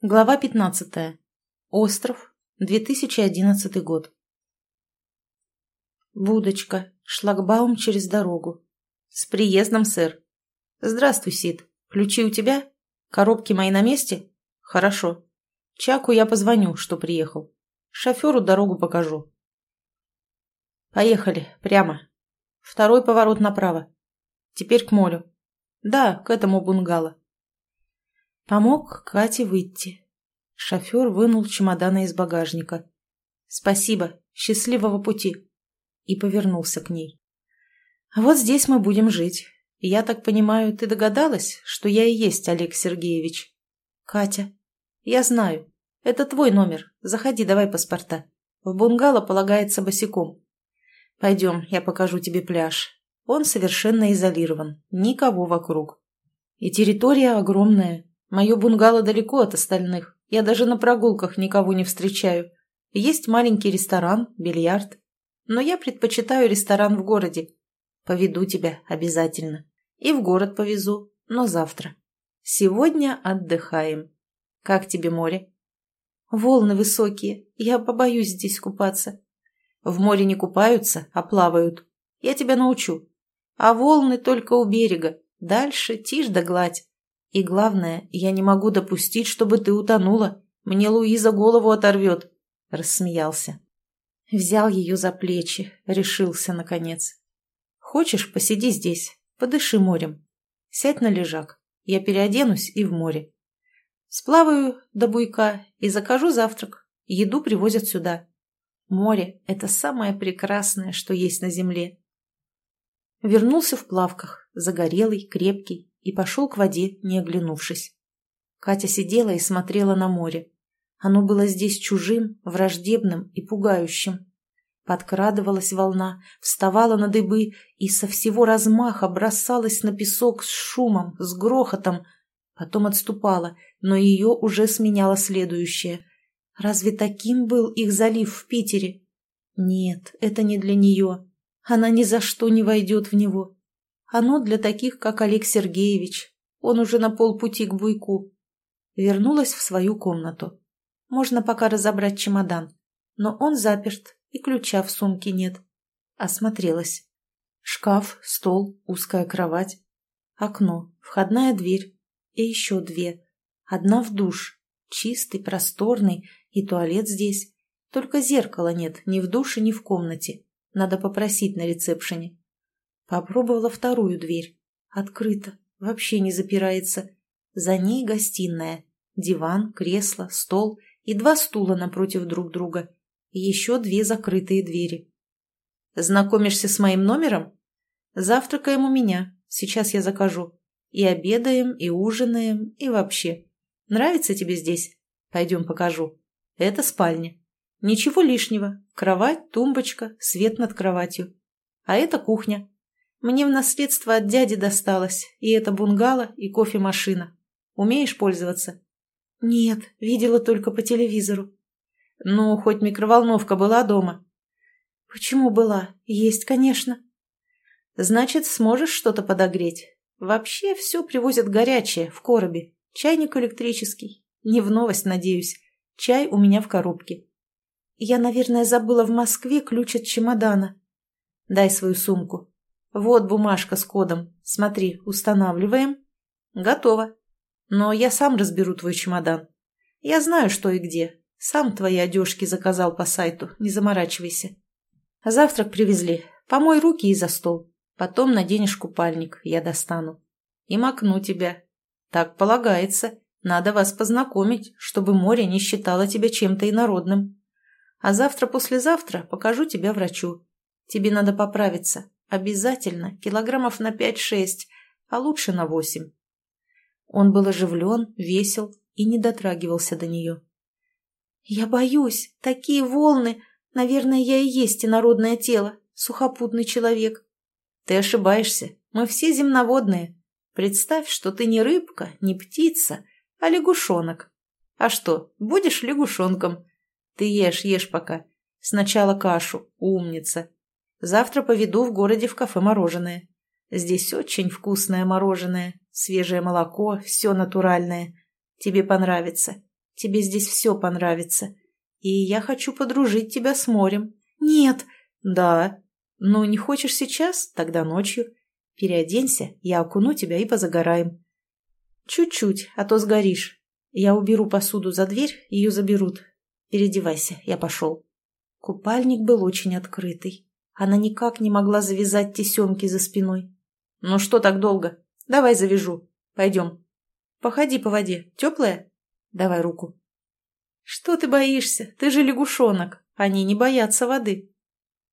Глава 15. Остров. 2011 год. Будочка. Шлагбаум через дорогу. С приездом, сэр. Здравствуй, Сид. Ключи у тебя? Коробки мои на месте? Хорошо. Чаку я позвоню, что приехал. Шоферу дорогу покажу. Поехали. Прямо. Второй поворот направо. Теперь к морю. Да, к этому бунгало. Помог Кате выйти. Шофер вынул чемоданы из багажника. «Спасибо. Счастливого пути!» И повернулся к ней. «Вот здесь мы будем жить. Я так понимаю, ты догадалась, что я и есть Олег Сергеевич?» «Катя». «Я знаю. Это твой номер. Заходи, давай паспорта. В бунгало полагается босиком. Пойдем, я покажу тебе пляж. Он совершенно изолирован. Никого вокруг. И территория огромная. Мое бунгало далеко от остальных. Я даже на прогулках никого не встречаю. Есть маленький ресторан, бильярд. Но я предпочитаю ресторан в городе. Поведу тебя обязательно. И в город повезу, но завтра. Сегодня отдыхаем. Как тебе море? Волны высокие. Я побоюсь здесь купаться. В море не купаются, а плавают. Я тебя научу. А волны только у берега. Дальше тишь да гладь. И главное, я не могу допустить, чтобы ты утонула. Мне Луиза голову оторвет. Рассмеялся. Взял ее за плечи, решился, наконец. Хочешь, посиди здесь, подыши морем. Сядь на лежак. Я переоденусь и в море. Сплаваю до буйка и закажу завтрак. Еду привозят сюда. Море – это самое прекрасное, что есть на земле. Вернулся в плавках, загорелый, крепкий, и пошел к воде, не оглянувшись. Катя сидела и смотрела на море. Оно было здесь чужим, враждебным и пугающим. Подкрадывалась волна, вставала на дыбы и со всего размаха бросалась на песок с шумом, с грохотом. Потом отступала, но ее уже сменяла следующая. Разве таким был их залив в Питере? Нет, это не для нее. Она ни за что не войдет в него. Оно для таких, как Олег Сергеевич. Он уже на полпути к буйку. Вернулась в свою комнату. Можно пока разобрать чемодан. Но он заперт, и ключа в сумке нет. Осмотрелась. Шкаф, стол, узкая кровать. Окно, входная дверь. И еще две. Одна в душ. Чистый, просторный, и туалет здесь. Только зеркала нет ни в душе, ни в комнате. Надо попросить на ресепшене. Попробовала вторую дверь. Открыто, вообще не запирается. За ней гостиная. Диван, кресло, стол и два стула напротив друг друга. И еще две закрытые двери. «Знакомишься с моим номером?» «Завтракаем у меня. Сейчас я закажу. И обедаем, и ужинаем, и вообще. Нравится тебе здесь? Пойдем покажу. Это спальня. Ничего лишнего. Кровать, тумбочка, свет над кроватью. А это кухня. Мне в наследство от дяди досталось, и это бунгало, и кофемашина. Умеешь пользоваться? Нет, видела только по телевизору. Ну, хоть микроволновка была дома. Почему была? Есть, конечно. Значит, сможешь что-то подогреть? Вообще все привозят горячее, в коробе. Чайник электрический. Не в новость, надеюсь. Чай у меня в коробке. Я, наверное, забыла в Москве ключ от чемодана. Дай свою сумку. Вот бумажка с кодом. Смотри, устанавливаем. Готово. Но я сам разберу твой чемодан. Я знаю, что и где. Сам твои одежки заказал по сайту, не заморачивайся. Завтрак привезли. Помой руки и за стол. Потом наденешь купальник, я достану. И макну тебя. Так полагается. Надо вас познакомить, чтобы море не считало тебя чем-то инородным. А завтра-послезавтра покажу тебя врачу. Тебе надо поправиться. Обязательно, килограммов на пять-шесть, а лучше на восемь. Он был оживлен, весел и не дотрагивался до нее. «Я боюсь, такие волны! Наверное, я и есть инородное тело, сухопутный человек». «Ты ошибаешься, мы все земноводные. Представь, что ты не рыбка, не птица, а лягушонок. А что, будешь лягушонком? Ты ешь, ешь пока. Сначала кашу, умница. Завтра поведу в городе в кафе мороженое. Здесь очень вкусное мороженое, свежее молоко, все натуральное. Тебе понравится. Тебе здесь все понравится. И я хочу подружить тебя с морем. Нет. Да. Ну, не хочешь сейчас? Тогда ночью. Переоденься, я окуну тебя и позагораем. Чуть-чуть, а то сгоришь. Я уберу посуду за дверь, ее заберут. Переодевайся, я пошел. Купальник был очень открытый. Она никак не могла завязать тесемки за спиной. «Ну что так долго? Давай завяжу. Пойдем. Походи по воде. Теплая? Давай руку». «Что ты боишься? Ты же лягушонок. Они не боятся воды».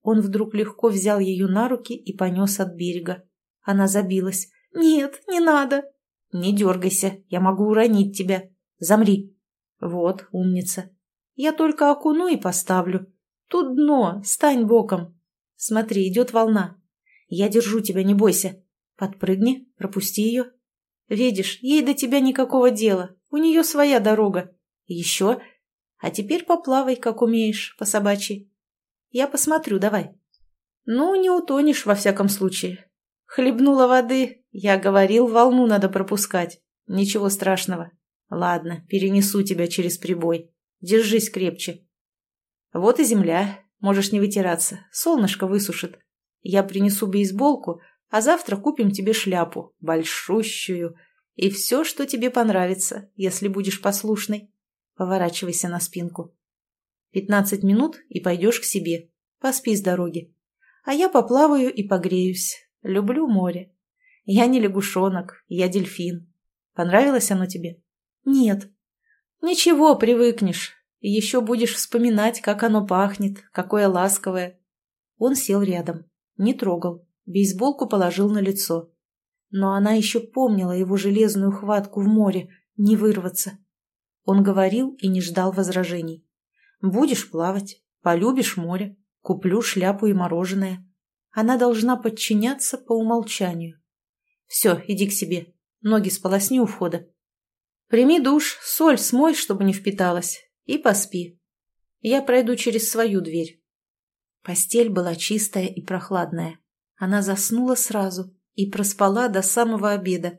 Он вдруг легко взял ее на руки и понес от берега. Она забилась. «Нет, не надо». «Не дергайся, я могу уронить тебя. Замри». «Вот, умница. Я только окуну и поставлю. Тут дно, стань боком. Смотри, идет волна. Я держу тебя, не бойся. Подпрыгни, пропусти ее. Видишь, ей до тебя никакого дела. У нее своя дорога. Еще. А теперь поплавай, как умеешь, по собачьи. Я посмотрю, давай. Ну, не утонешь, во всяком случае. Хлебнула воды. Я говорил, волну надо пропускать. Ничего страшного. Ладно, перенесу тебя через прибой. Держись крепче. Вот и земля. Можешь не вытираться. Солнышко высушит. Я принесу бейсболку, а завтра купим тебе шляпу. Большущую. И все, что тебе понравится, если будешь послушной. Поворачивайся на спинку. Пятнадцать минут и пойдешь к себе. Поспи с дороги. А я поплаваю и погреюсь. Люблю море. Я не лягушонок, я дельфин. Понравилось оно тебе? Нет. Ничего, привыкнешь. И еще будешь вспоминать, как оно пахнет, какое ласковое. Он сел рядом, не трогал, бейсболку положил на лицо. Но она еще помнила его железную хватку в море, не вырваться. Он говорил и не ждал возражений. «Будешь плавать, полюбишь море, куплю шляпу и мороженое». Она должна подчиняться по умолчанию. «Все, иди к себе, ноги сполосни у входа. Прими душ, соль смой, чтобы не впиталась, и поспи. Я пройду через свою дверь. Постель была чистая и прохладная. Она заснула сразу и проспала до самого обеда.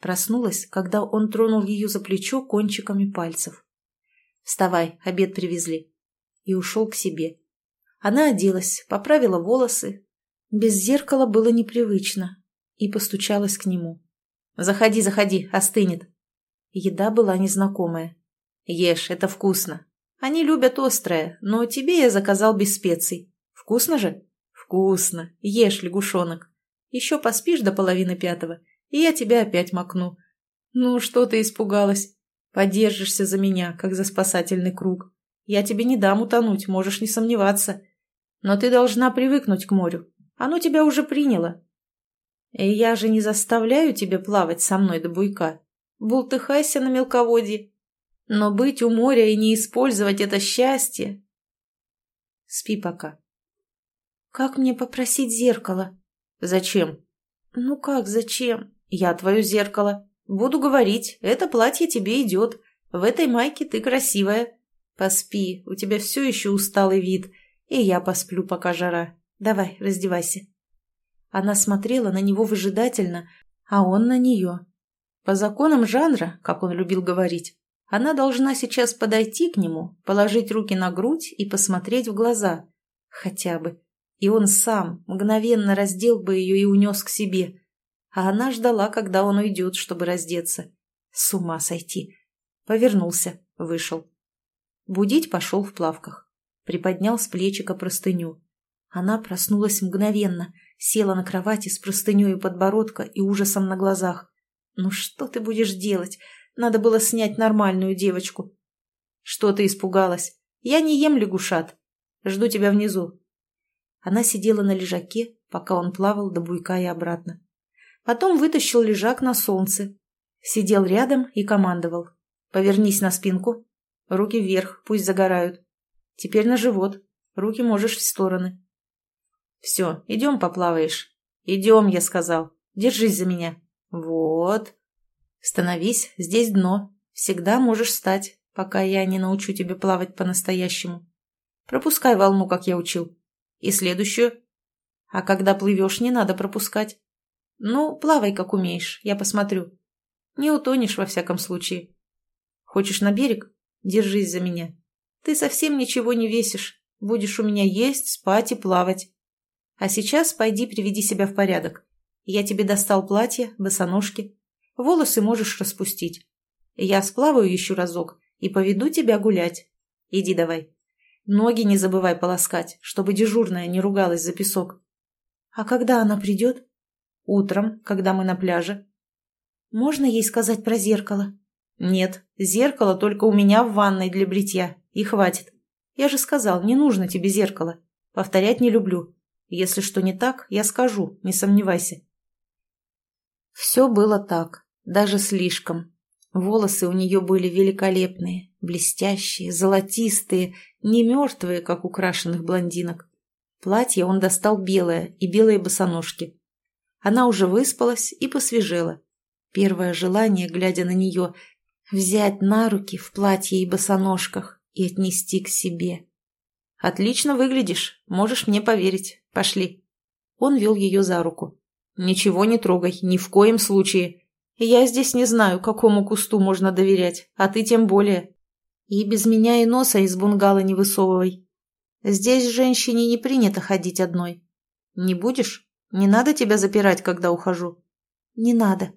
Проснулась, когда он тронул ее за плечо кончиками пальцев. «Вставай, обед привезли». И ушел к себе. Она оделась, поправила волосы. Без зеркала было непривычно. И постучалась к нему. «Заходи, заходи, остынет». Еда была незнакомая. Ешь, это вкусно. Они любят острое, но тебе я заказал без специй. Вкусно же? Вкусно. Ешь, лягушонок. Еще поспишь до половины пятого, и я тебя опять макну. Ну, что ты испугалась? Подержишься за меня, как за спасательный круг. Я тебе не дам утонуть, можешь не сомневаться. Но ты должна привыкнуть к морю. Оно тебя уже приняло. И я же не заставляю тебя плавать со мной до буйка. Бултыхайся на мелководье. Но быть у моря и не использовать это счастье... Спи пока. Как мне попросить зеркало? Зачем? Ну как зачем? Я твое зеркало. Буду говорить, это платье тебе идет. В этой майке ты красивая. Поспи, у тебя все еще усталый вид. И я посплю, пока жара. Давай, раздевайся. Она смотрела на него выжидательно, а он на нее. По законам жанра, как он любил говорить, она должна сейчас подойти к нему, положить руки на грудь и посмотреть в глаза. Хотя бы. И он сам мгновенно раздел бы ее и унес к себе. А она ждала, когда он уйдет, чтобы раздеться. С ума сойти. Повернулся, вышел. Будить пошел в плавках. Приподнял с плечика простыню. Она проснулась мгновенно, села на кровати с простыней у подбородка и ужасом на глазах. «Ну что ты будешь делать? Надо было снять нормальную девочку. Что ты испугалась? Я не ем лягушат. Жду тебя внизу. Она сидела на лежаке, пока он плавал до буйка и обратно. Потом вытащил лежак на солнце. Сидел рядом и командовал. Повернись на спинку. Руки вверх, пусть загорают. Теперь на живот. Руки можешь в стороны. Все, идем поплаваешь. Идем, я сказал. Держись за меня. Вот. Становись, здесь дно. Всегда можешь встать, пока я не научу тебя плавать по-настоящему. Пропускай волну, как я учил. И следующую. А когда плывешь, не надо пропускать. Ну, плавай, как умеешь, я посмотрю. Не утонешь, во всяком случае. Хочешь на берег? Держись за меня. Ты совсем ничего не весишь. Будешь у меня есть, спать и плавать. А сейчас пойди приведи себя в порядок. Я тебе достал платье, босоножки. Волосы можешь распустить. Я сплаваю еще разок и поведу тебя гулять. Иди давай. Ноги не забывай полоскать, чтобы дежурная не ругалась за песок. А когда она придет? Утром, когда мы на пляже. Можно ей сказать про зеркало? Нет, зеркало только у меня в ванной для бритья. И хватит. Я же сказал, не нужно тебе зеркало. Повторять не люблю. Если что не так, я скажу, не сомневайся. Все было так, даже слишком. Волосы у нее были великолепные, блестящие, золотистые, не мертвые, как у крашеных блондинок. Платье он достал белое и белые босоножки. Она уже выспалась и посвежела. Первое желание, глядя на нее, взять на руки в платье и босоножках и отнести к себе. «Отлично выглядишь, можешь мне поверить. Пошли». Он вел ее за руку. «Ничего не трогай, ни в коем случае. Я здесь не знаю, какому кусту можно доверять, а ты тем более. И без меня и носа из бунгала не высовывай. Здесь женщине не принято ходить одной. Не будешь? Не надо тебя запирать, когда ухожу?» «Не надо»,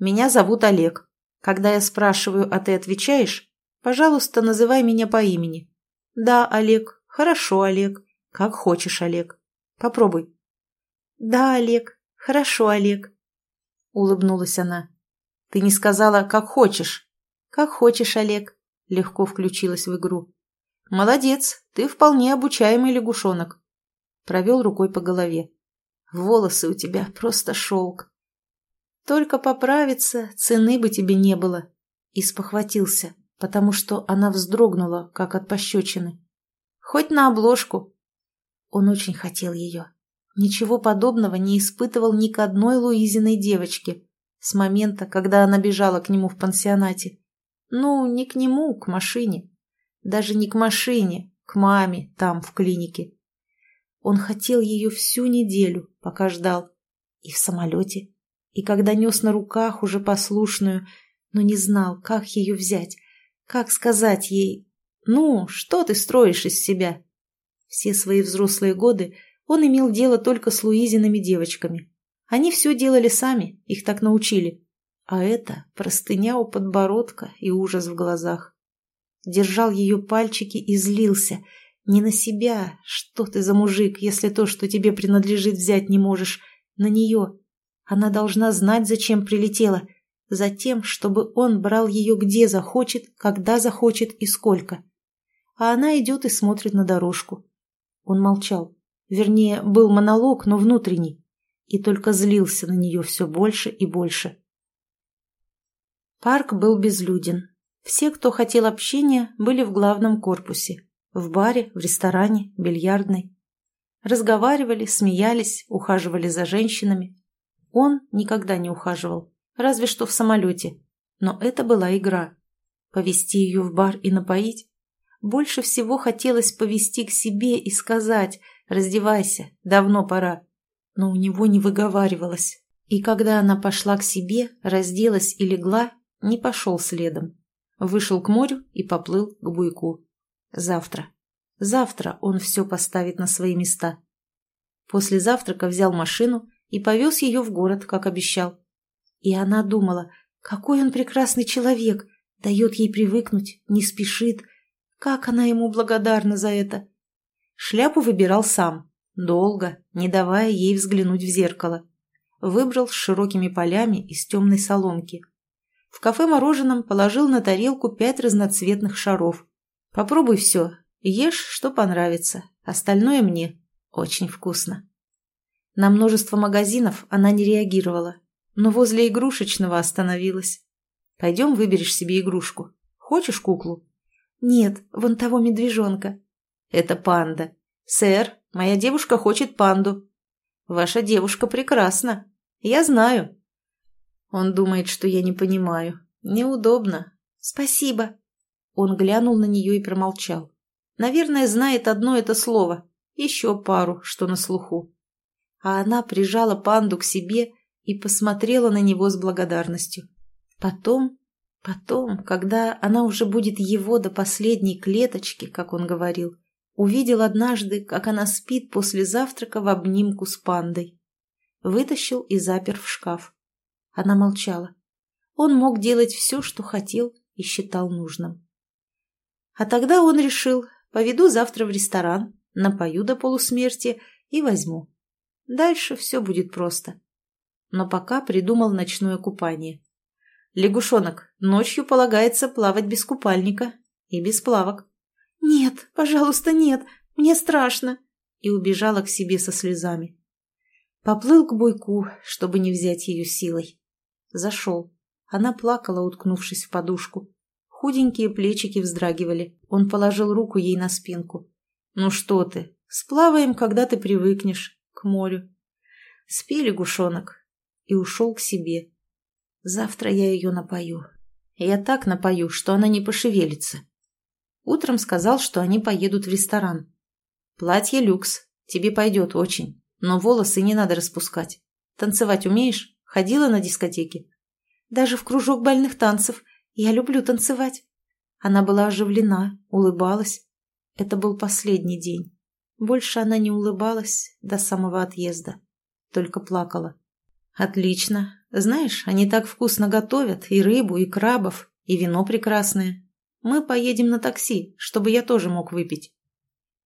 меня зовут Олег. Когда я спрашиваю, а ты отвечаешь, пожалуйста, называй меня по имени. Да, Олег. Хорошо, Олег. Как хочешь, Олег. Попробуй. Да, Олег. Хорошо, Олег. Улыбнулась она. Ты не сказала, как хочешь. Как хочешь, Олег. Легко включилась в игру. Молодец, ты вполне обучаемый лягушонок. Провел рукой по голове. Волосы у тебя просто шелк. Только поправиться, цены бы тебе не было. И спохватился, потому что она вздрогнула, как от пощечины. Хоть на обложку. Он очень хотел ее. Ничего подобного не испытывал ни к одной Луизиной девочке с момента, когда она бежала к нему в пансионате. Ну, не к нему, к машине. Даже не к машине, к маме там, в клинике. Он хотел ее всю неделю, пока ждал. И в самолете, и когда нес на руках уже послушную, но не знал, как ее взять, как сказать ей «Ну, что ты строишь из себя?» Все свои взрослые годы он имел дело только с Луизиными девочками. Они все делали сами, их так научили. А это простыня у подбородка и ужас в глазах. Держал ее пальчики и злился. Не на себя, что ты за мужик, если то, что тебе принадлежит, взять не можешь, на нее, она должна знать, зачем прилетела. Затем, чтобы он брал ее где захочет, когда захочет и сколько. А она идет и смотрит на дорожку. Он молчал. Вернее, был монолог, но внутренний. И только злился на нее все больше и больше. Парк был безлюден. Все, кто хотел общения, были в главном корпусе. В баре, в ресторане, бильярдной. Разговаривали, смеялись, ухаживали за женщинами, он никогда не ухаживал, разве что в самолете. Но это была игра. Повести ее в бар и напоить? Больше всего хотелось повести к себе и сказать «Раздевайся, давно пора». Но у него не выговаривалось. И когда она пошла к себе, разделась и легла, не пошел следом. Вышел к морю и поплыл к буйку. Завтра. Завтра он все поставит на свои места. После завтрака взял машину и повез ее в город, как обещал. И она думала, какой он прекрасный человек, дает ей привыкнуть, не спешит. Как она ему благодарна за это. Шляпу выбирал сам, долго, не давая ей взглянуть в зеркало. Выбрал с широкими полями из темной соломки. В кафе мороженом положил на тарелку пять разноцветных шаров. Попробуй все, ешь, что понравится, остальное мне. Очень вкусно. На множество магазинов она не реагировала, но возле игрушечного остановилась. «Пойдем выберешь себе игрушку. Хочешь куклу?» «Нет, вон того медвежонка». «Это панда. Сэр, моя девушка хочет панду». «Ваша девушка прекрасна. Я знаю». Он думает, что я не понимаю. Неудобно. «Спасибо». Он глянул на нее и промолчал. Наверное, знает одно это слово. Еще пару, что на слуху а она прижала панду к себе и посмотрела на него с благодарностью. Потом Потом, когда она уже будет его до последней клеточки, как он говорил, увидел однажды, как она спит после завтрака в обнимку с пандой. Вытащил и запер в шкаф. Она молчала. Он мог делать все, что хотел и считал нужным. А тогда он решил, поведу завтра в ресторан, напою до полусмерти и возьму. Дальше все будет просто. Но пока придумал ночное купание. Лягушонок, ночью полагается плавать без купальника и без плавок. «Нет, пожалуйста, нет, мне страшно!» и убежала к себе со слезами. Поплыл к буйку, чтобы не взять ее силой. Зашел. Она плакала, уткнувшись в подушку. Худенькие плечики вздрагивали. Он положил руку ей на спинку. «Ну что ты, сплаваем, когда ты привыкнешь, к морю». «Спи, лягушонок». И ушел к себе. Завтра я ее напою. Я так напою, что она не пошевелится. Утром сказал, что они поедут в ресторан. Платье люкс, тебе пойдет очень, но волосы не надо распускать. Танцевать умеешь? Ходила на дискотеке? Даже в кружок бальных танцев. Я люблю танцевать. Она была оживлена, улыбалась. Это был последний день. Больше она не улыбалась до самого отъезда. Только плакала. «Отлично. Знаешь, они так вкусно готовят и рыбу, и крабов, и вино прекрасное. Мы поедем на такси, чтобы я тоже мог выпить».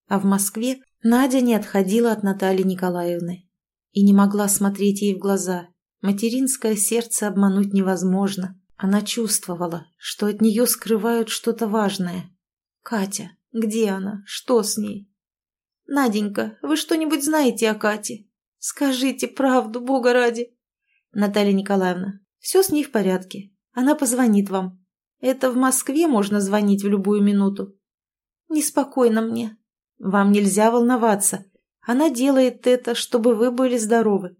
А в Москве Надя не отходила от Натальи Николаевны и не могла смотреть ей в глаза. Материнское сердце обмануть невозможно. Она чувствовала, что от нее скрывают что-то важное. «Катя, где она? Что с ней?» «Наденька, вы что-нибудь знаете о Кате? Скажите правду, Бога ради!» Наталья Николаевна, все с ней в порядке. Она позвонит вам. Это в Москве можно звонить в любую минуту. Неспокойно мне. Вам нельзя волноваться. Она делает это, чтобы вы были здоровы.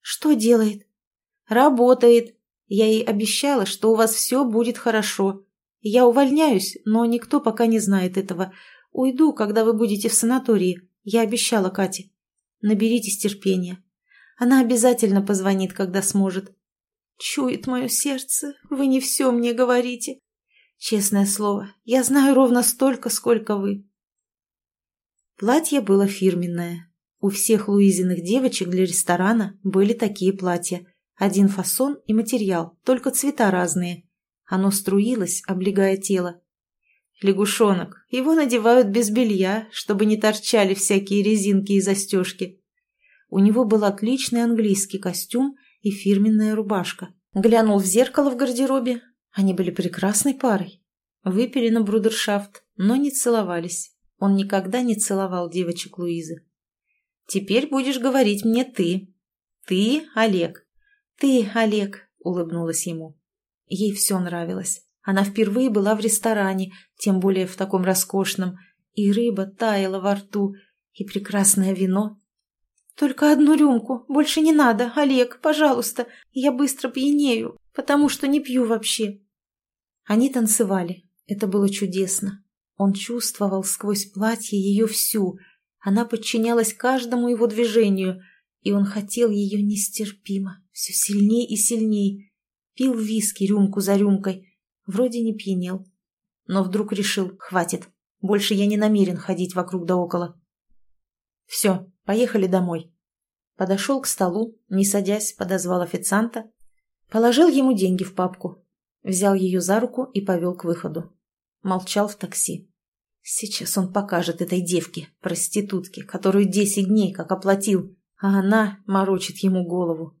Что делает? Работает. Я ей обещала, что у вас все будет хорошо. Я увольняюсь, но никто пока не знает этого. Уйду, когда вы будете в санатории. Я обещала Кате. Наберитесь терпения. Она обязательно позвонит, когда сможет. Чует мое сердце, вы не все мне говорите. Честное слово, я знаю ровно столько, сколько вы. Платье было фирменное. У всех Луизиных девочек для ресторана были такие платья. Один фасон и материал, только цвета разные. Оно струилось, облегая тело. Лягушонок. Его надевают без белья, чтобы не торчали всякие резинки и застежки. У него был отличный английский костюм и фирменная рубашка. Глянул в зеркало в гардеробе. Они были прекрасной парой. Выпили на брудершафт, но не целовались. Он никогда не целовал девочек Луизы. «Теперь будешь говорить мне ты. Ты, Олег». «Ты, Олег», — улыбнулась ему. Ей все нравилось. Она впервые была в ресторане, тем более в таком роскошном, и рыба таяла во рту, и прекрасное вино «Только одну рюмку, больше не надо, Олег, пожалуйста, я быстро пьянею, потому что не пью вообще». Они танцевали, это было чудесно. Он чувствовал сквозь платье ее всю, она подчинялась каждому его движению, и он хотел ее нестерпимо, все сильней и сильней. Пил виски рюмку за рюмкой, вроде не пьянел. Но вдруг решил, хватит, больше я не намерен ходить вокруг да около. Все, Поехали домой. Подошел к столу, не садясь, подозвал официанта, положил ему деньги в папку, взял ее за руку и повел к выходу. Молчал в такси. Сейчас он покажет этой девке, проститутке, которую десять дней как оплатил, а она морочит ему голову.